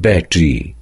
battery.